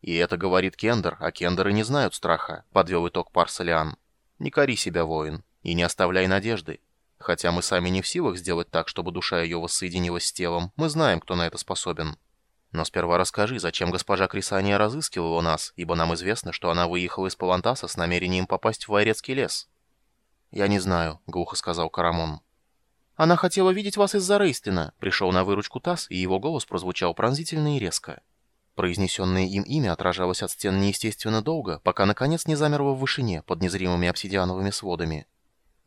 «И это говорит Кендер, а Кендеры не знают страха», — подвел итог Парсалиан. «Не кори себя, воин, и не оставляй надежды. Хотя мы сами не в силах сделать так, чтобы душа ее воссоединилась с телом, мы знаем, кто на это способен. Но сперва расскажи, зачем госпожа Крисания разыскивала нас, ибо нам известно, что она выехала из Палантаса с намерением попасть в Вайрецкий лес». «Я не знаю», — глухо сказал Карамон. «Она хотела видеть вас из-за Рейстлина», — пришел на выручку Тасс, и его голос прозвучал пронзительно и резко. Произнесенное им имя отражалось от стен неестественно долго, пока наконец не замерло в вышине, под незримыми обсидиановыми сводами.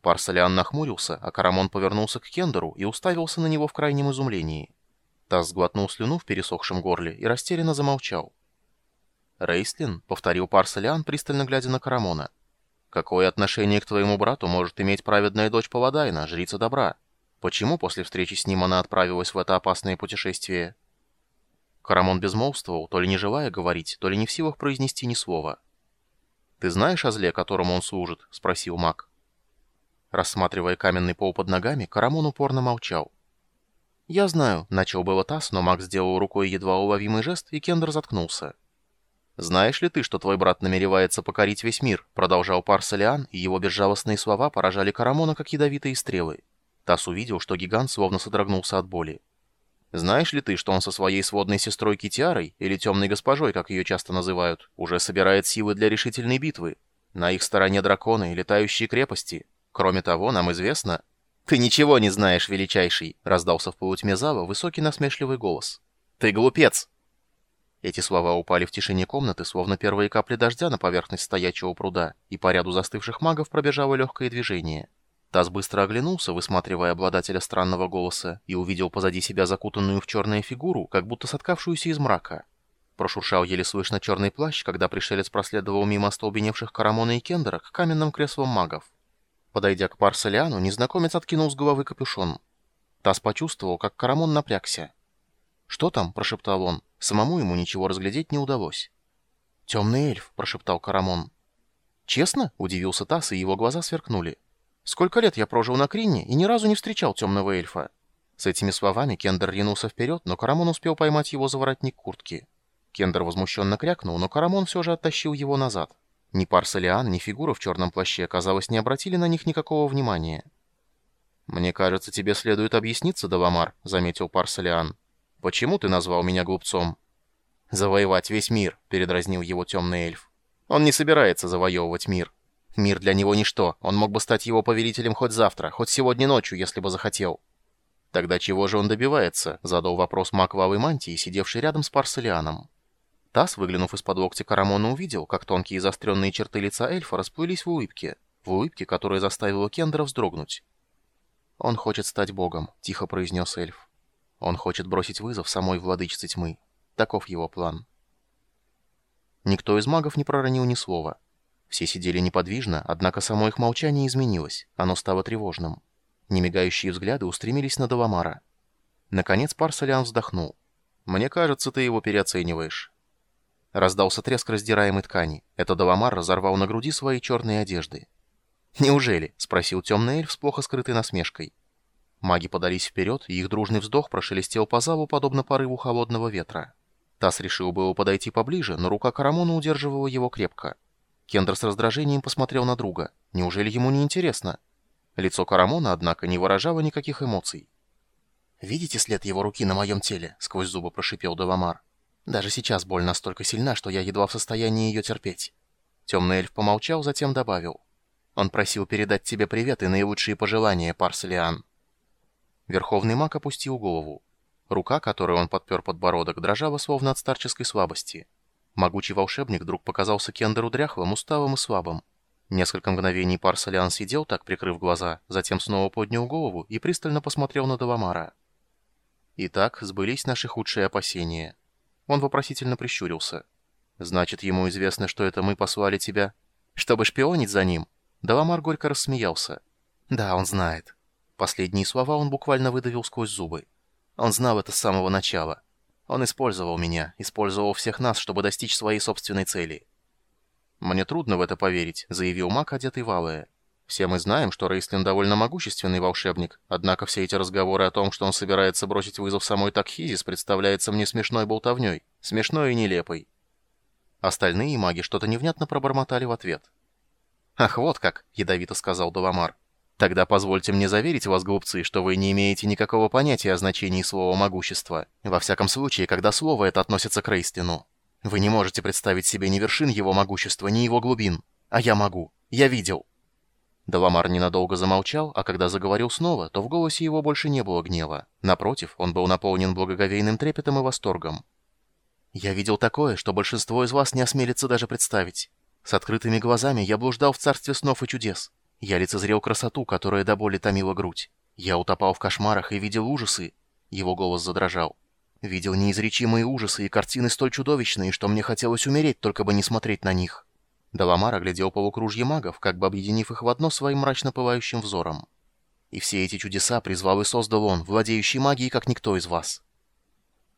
Парсалиан нахмурился, а Карамон повернулся к Кендеру и уставился на него в крайнем изумлении. Тасс сглотнул слюну в пересохшем горле и растерянно замолчал. «Рейслин?» — повторил Парсалиан, пристально глядя на Карамона. «Какое отношение к твоему брату может иметь праведная дочь Паладайна, жрица добра? Почему после встречи с ним она отправилась в это опасное путешествие?» Карамон безмолвствовал, то ли не желая говорить, то ли не в силах произнести ни слова. «Ты знаешь о зле, которому он служит?» — спросил маг. Рассматривая каменный пол под ногами, Карамон упорно молчал. «Я знаю», — начал было Тасс, но маг сделал рукой едва уловимый жест, и Кендер заткнулся. «Знаешь ли ты, что твой брат намеревается покорить весь мир?» — продолжал Парсалиан, и его безжалостные слова поражали Карамона, как ядовитые стрелы. Тасс увидел, что гигант словно содрогнулся от боли. Знаешь ли ты, что он со своей сводной сестрой Китиарой, или темной госпожой, как ее часто называют, уже собирает силы для решительной битвы? На их стороне драконы и летающие крепости. Кроме того, нам известно... «Ты ничего не знаешь, величайший!» — раздался в полутьме зала высокий насмешливый голос. «Ты глупец!» Эти слова упали в тишине комнаты, словно первые капли дождя на поверхность стоячего пруда, и по ряду застывших магов пробежало легкое движение. Таз быстро оглянулся, высматривая обладателя странного голоса, и увидел позади себя закутанную в черную фигуру, как будто соткавшуюся из мрака. Прошуршал еле слышно черный плащ, когда пришелец проследовал мимо остолбеневших Карамона и Кендера к каменным креслам магов. Подойдя к Парселиану, незнакомец откинул с головы капюшон. Таз почувствовал, как Карамон напрягся. «Что там?» — прошептал он. Самому ему ничего разглядеть не удалось. «Темный эльф», — прошептал Карамон. «Честно?» — удивился Тасс, и его глаза сверкнули. Сколько лет я прожил на Крине и ни разу не встречал темного эльфа. С этими словами Кендер ринулся вперед, но Карамон успел поймать его за воротник куртки. Кендер возмущенно крякнул, но Карамон все же оттащил его назад. Ни Парсалиан, ни фигура в черном плаще, казалось, не обратили на них никакого внимания. «Мне кажется, тебе следует объясниться, Даламар», — заметил Парсалиан. «Почему ты назвал меня глупцом?» «Завоевать весь мир», — передразнил его темный эльф. «Он не собирается завоевывать мир. Мир для него ничто, он мог бы стать его повелителем хоть завтра, хоть сегодня ночью, если бы захотел. Тогда чего же он добивается? Задал вопрос маг в мантии, сидевший рядом с Парселианом. Тасс, выглянув из-под локтя Карамона, увидел, как тонкие заостренные черты лица эльфа расплылись в улыбке, в улыбке, которая заставила Кендера вздрогнуть. «Он хочет стать богом», — тихо произнес эльф. «Он хочет бросить вызов самой владычице тьмы. Таков его план». Никто из магов не проронил ни слова. Все сидели неподвижно, однако само их молчание изменилось, оно стало тревожным. Немигающие взгляды устремились на Даламара. Наконец Парсалиан вздохнул. «Мне кажется, ты его переоцениваешь». Раздался треск раздираемой ткани. Это Даламар разорвал на груди свои черные одежды. «Неужели?» — спросил темный эльф с плохо скрытой насмешкой. Маги подались вперед, и их дружный вздох прошелестел по залу, подобно порыву холодного ветра. Тасс решил было подойти поближе, но рука Карамона удерживала его крепко. Кендер с раздражением посмотрел на друга. Неужели ему не интересно? Лицо Карамона, однако, не выражало никаких эмоций. «Видите след его руки на моем теле?» — сквозь зубы прошипел Девамар. «Даже сейчас боль настолько сильна, что я едва в состоянии ее терпеть». Темный эльф помолчал, затем добавил. «Он просил передать тебе привет и наилучшие пожелания, Парселиан». Верховный маг опустил голову. Рука, которой он подпер подбородок, дрожала словно от старческой слабости. Могучий волшебник вдруг показался Кендеру дряхлым, усталым и слабым. Несколько мгновений Парсалиан сидел так, прикрыв глаза, затем снова поднял голову и пристально посмотрел на Даламара. Итак, сбылись наши худшие опасения. Он вопросительно прищурился. «Значит, ему известно, что это мы послали тебя, чтобы шпионить за ним?» Даламар горько рассмеялся. «Да, он знает». Последние слова он буквально выдавил сквозь зубы. Он знал это с самого начала. Он использовал меня, использовал всех нас, чтобы достичь своей собственной цели. «Мне трудно в это поверить», — заявил маг, одетый в алое. «Все мы знаем, что Рейслин довольно могущественный волшебник, однако все эти разговоры о том, что он собирается бросить вызов самой Такхизис, представляется мне смешной болтовней, смешной и нелепой». Остальные маги что-то невнятно пробормотали в ответ. «Ах, вот как!» — ядовито сказал Даламар. «Тогда позвольте мне заверить вас, глупцы, что вы не имеете никакого понятия о значении слова «могущество». Во всяком случае, когда слово это относится к Рейстину. Вы не можете представить себе ни вершин его могущества, ни его глубин. А я могу. Я видел». Даламар ненадолго замолчал, а когда заговорил снова, то в голосе его больше не было гнева. Напротив, он был наполнен благоговейным трепетом и восторгом. «Я видел такое, что большинство из вас не осмелится даже представить. С открытыми глазами я блуждал в царстве снов и чудес. Я лицезрел красоту, которая до боли томила грудь. Я утопал в кошмарах и видел ужасы». Его голос задрожал. «Видел неизречимые ужасы и картины столь чудовищные, что мне хотелось умереть, только бы не смотреть на них». Даламар оглядел полукружье магов, как бы объединив их в одно своим мрачно пылающим взором. «И все эти чудеса призвал и создал он, владеющий магией, как никто из вас».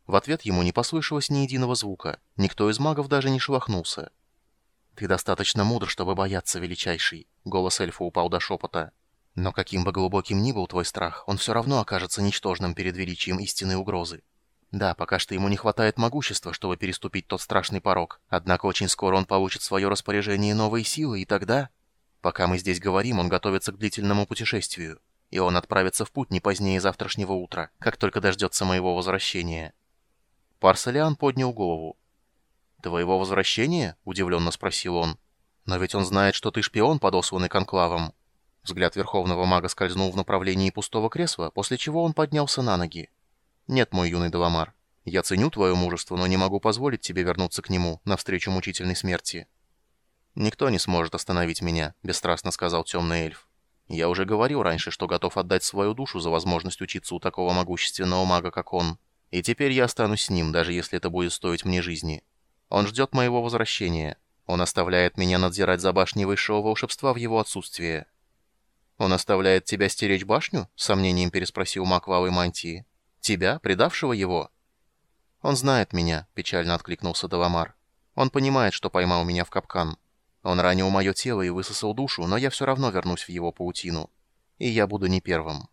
В ответ ему не послышалось ни единого звука, никто из магов даже не шелохнулся. «Ты достаточно мудр, чтобы бояться, величайший», — голос эльфа упал до шепота. «Но каким бы глубоким ни был твой страх, он все равно окажется ничтожным перед величием истинной угрозы. Да, пока что ему не хватает могущества, чтобы переступить тот страшный порог. Однако очень скоро он получит в свое распоряжение новые силы, и тогда... Пока мы здесь говорим, он готовится к длительному путешествию. И он отправится в путь не позднее завтрашнего утра, как только дождется моего возвращения. Парсалиан поднял голову. «Твоего возвращения?» — удивленно спросил он. «Но ведь он знает, что ты шпион, подосланный конклавом». Взгляд Верховного Мага скользнул в направлении пустого кресла, после чего он поднялся на ноги. «Нет, мой юный Даламар, я ценю твое мужество, но не могу позволить тебе вернуться к нему навстречу мучительной смерти». «Никто не сможет остановить меня», — бесстрастно сказал темный эльф. «Я уже говорил раньше, что готов отдать свою душу за возможность учиться у такого могущественного мага, как он. И теперь я останусь с ним, даже если это будет стоить мне жизни. Он ждет моего возвращения. Он оставляет меня надзирать за башней высшего волшебства в его отсутствие». «Он оставляет тебя стеречь башню?» — с сомнением переспросил маг в алой мантии. Тебя, предавшего его?» «Он знает меня», — печально откликнулся Даламар. «Он понимает, что поймал меня в капкан. Он ранил мое тело и высосал душу, но я все равно вернусь в его паутину. И я буду не первым».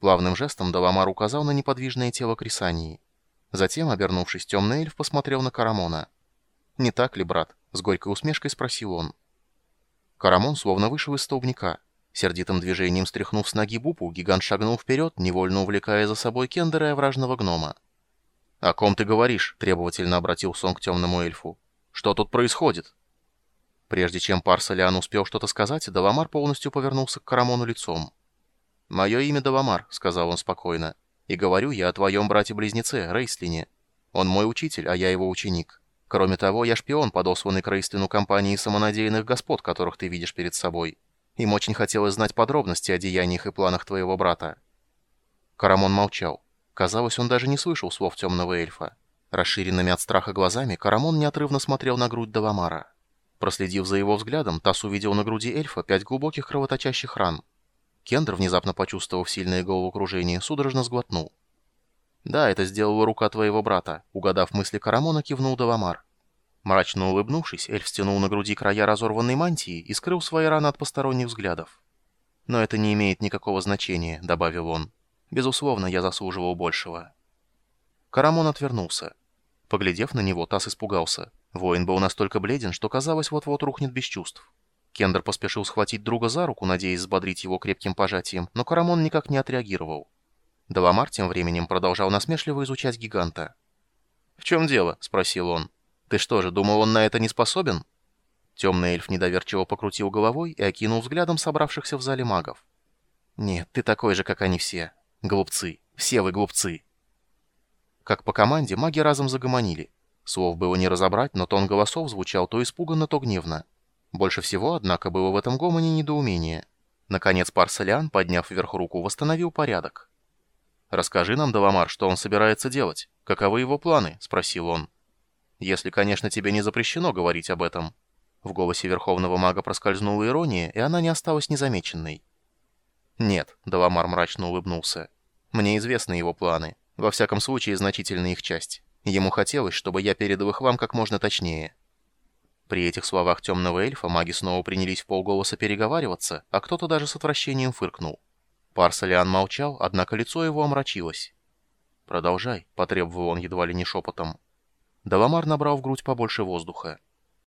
Плавным жестом Даламар указал на неподвижное тело Крисании. Затем, обернувшись, темный эльф посмотрел на Карамона. «Не так ли, брат?» — с горькой усмешкой спросил он. Карамон словно вышел из столбняка. Сердитым движением стряхнув с ноги Бупу, гигант шагнул вперед, невольно увлекая за собой Кендера и вражного гнома. «О ком ты говоришь?» — требовательно обратился он к темному эльфу. «Что тут происходит?» Прежде чем Парсалиан успел что-то сказать, Даламар полностью повернулся к Карамону лицом. «Мое имя Даламар», — сказал он спокойно, — «и говорю я о твоем брате-близнеце, Рейслине. Он мой учитель, а я его ученик. Кроме того, я шпион, подосланный к Рейслину компании самонадеянных господ, которых ты видишь перед собой». Им очень хотелось знать подробности о деяниях и планах твоего брата». Карамон молчал. Казалось, он даже не слышал слов темного эльфа. Расширенными от страха глазами Карамон неотрывно смотрел на грудь Даламара. Проследив за его взглядом, Тасс увидел на груди эльфа пять глубоких кровоточащих ран. Кендер, внезапно почувствовав сильное головокружение, судорожно сглотнул. «Да, это сделала рука твоего брата», — угадав мысли Карамона, кивнул Даламар. Мрачно улыбнувшись, эльф стянул на груди края разорванной мантии и скрыл свои раны от посторонних взглядов. «Но это не имеет никакого значения», — добавил он. «Безусловно, я заслуживал большего». Карамон отвернулся. Поглядев на него, Тасс испугался. Воин был настолько бледен, что казалось, вот-вот рухнет без чувств. Кендер поспешил схватить друга за руку, надеясь взбодрить его крепким пожатием, но Карамон никак не отреагировал. Даламар тем временем продолжал насмешливо изучать гиганта. «В чем дело?» — спросил он. «Ты что же, думал, он на это не способен?» Темный эльф недоверчиво покрутил головой и окинул взглядом собравшихся в зале магов. «Нет, ты такой же, как они все. Глупцы. Все вы глупцы». Как по команде, маги разом загомонили. Слов было не разобрать, но тон голосов звучал то испуганно, то гневно. Больше всего, однако, было в этом гомоне недоумение. Наконец Парсалиан, подняв вверх руку, восстановил порядок. «Расскажи нам, Даламар, что он собирается делать. Каковы его планы?» — спросил он. Если, конечно, тебе не запрещено говорить об этом». В голосе Верховного Мага проскользнула ирония, и она не осталась незамеченной. «Нет», — Даламар мрачно улыбнулся. «Мне известны его планы. Во всяком случае, значительная их часть. Ему хотелось, чтобы я передал их вам как можно точнее». При этих словах темного эльфа маги снова принялись в полголоса переговариваться, а кто-то даже с отвращением фыркнул. Парсалиан молчал, однако лицо его омрачилось. «Продолжай», — потребовал он едва ли не шепотом. Даламар набрал в грудь побольше воздуха.